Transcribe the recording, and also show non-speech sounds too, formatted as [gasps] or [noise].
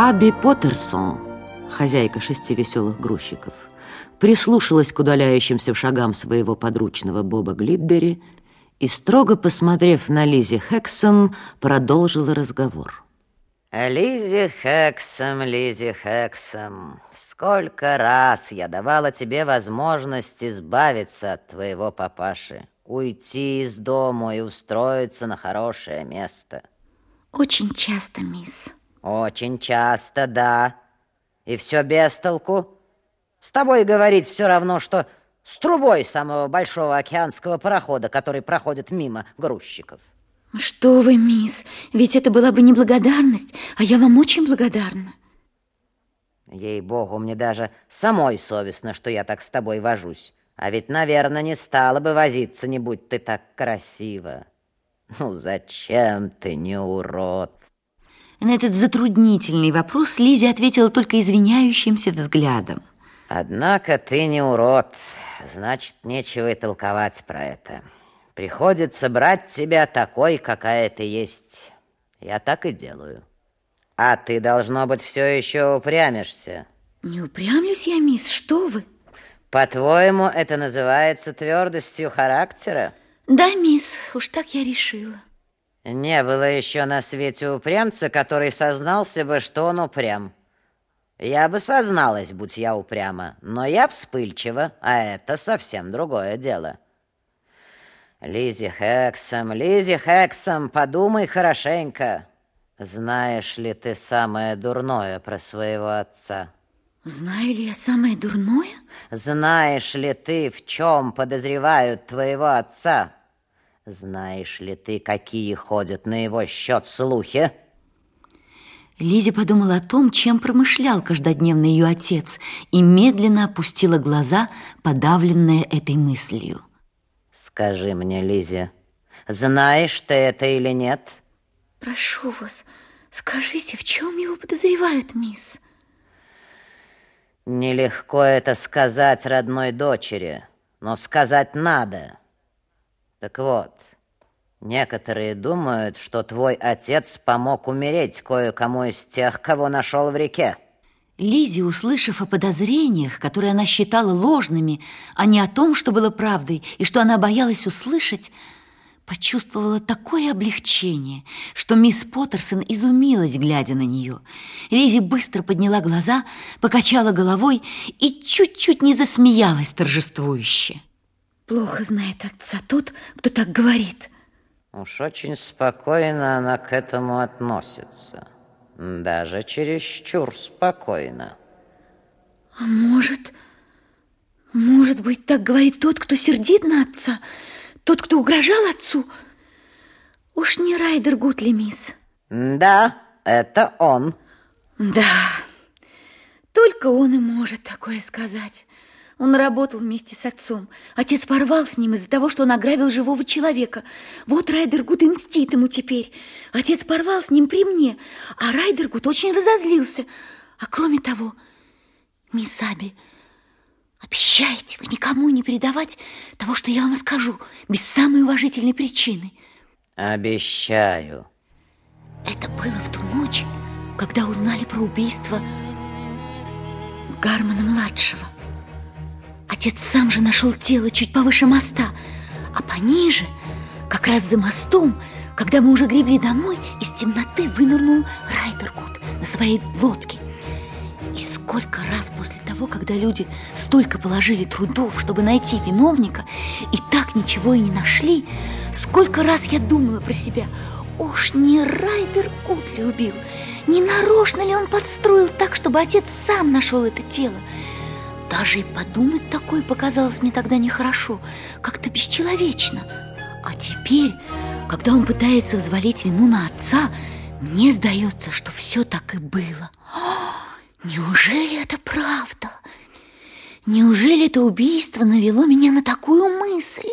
Аби Поттерсон, хозяйка шести веселых грузчиков, прислушалась к удаляющимся шагам своего подручного Боба Глиддери и, строго посмотрев на Лизи Хексом, продолжила разговор. Лизи Хексом, Лизи Хексом, сколько раз я давала тебе возможность избавиться от твоего папаши, уйти из дома и устроиться на хорошее место. Очень часто, мисс. Очень часто, да. И все без толку. С тобой говорить все равно, что с трубой самого большого океанского парохода, который проходит мимо грузчиков. Что вы, мисс, ведь это была бы неблагодарность, а я вам очень благодарна. Ей-богу, мне даже самой совестно, что я так с тобой вожусь. А ведь, наверное, не стала бы возиться, не будь ты так красива. Ну, зачем ты не урод? На этот затруднительный вопрос Лизи ответила только извиняющимся взглядом. Однако ты не урод, значит, нечего и толковать про это. Приходится брать тебя такой, какая ты есть. Я так и делаю. А ты, должно быть, все еще упрямишься. Не упрямлюсь я, мисс, что вы? По-твоему, это называется твердостью характера? Да, мисс, уж так я решила. Не было еще на свете упрямца, который сознался бы, что он упрям. Я бы созналась, будь я упряма, но я вспыльчива, а это совсем другое дело. Лизи Хексом, Лизи Хексом, подумай хорошенько. Знаешь ли ты самое дурное про своего отца? Знаю ли я самое дурное? Знаешь ли ты, в чем подозревают твоего отца? Знаешь ли ты, какие ходят на его счет слухи? Лизи подумала о том, чем промышлял каждодневно ее отец, и медленно опустила глаза, подавленная этой мыслью. Скажи мне, Лизи, знаешь ты это или нет? Прошу вас, скажите, в чем его подозревают, мисс? Нелегко это сказать родной дочери, но сказать надо. Так вот, некоторые думают, что твой отец помог умереть кое-кому из тех, кого нашел в реке. Лизи, услышав о подозрениях, которые она считала ложными, а не о том, что было правдой, и что она боялась услышать, почувствовала такое облегчение, что мисс Поттерсон изумилась, глядя на нее. Лизи быстро подняла глаза, покачала головой и чуть-чуть не засмеялась торжествующе. Плохо знает отца тот, кто так говорит. Уж очень спокойно она к этому относится. Даже чересчур спокойно. А может, может быть, так говорит тот, кто сердит на отца, тот, кто угрожал отцу? Уж не Райдер Гутли, мисс? Да, это он. Да, только он и может такое сказать. Он работал вместе с отцом. Отец порвал с ним из-за того, что он ограбил живого человека. Вот Райдергуд и мстит ему теперь. Отец порвал с ним при мне, а Райдергуд очень разозлился. А кроме того, мисс Аби, обещайте вы никому не передавать того, что я вам скажу, без самой уважительной причины. Обещаю. Это было в ту ночь, когда узнали про убийство Гармана-младшего. Отец сам же нашел тело чуть повыше моста, а пониже, как раз за мостом, когда мы уже гребли домой, из темноты вынырнул Райдергуд на своей лодке. И сколько раз после того, когда люди столько положили трудов, чтобы найти виновника, и так ничего и не нашли, сколько раз я думала про себя, уж не Райдергуд ли убил, не нарочно ли он подстроил так, чтобы отец сам нашел это тело, даже и подумать такое показалось мне тогда нехорошо, как-то бесчеловечно. А теперь, когда он пытается взвалить вину на отца, мне сдается, что все так и было. О, [gasps] неужели это правда? Неужели это убийство навело меня на такую мысль?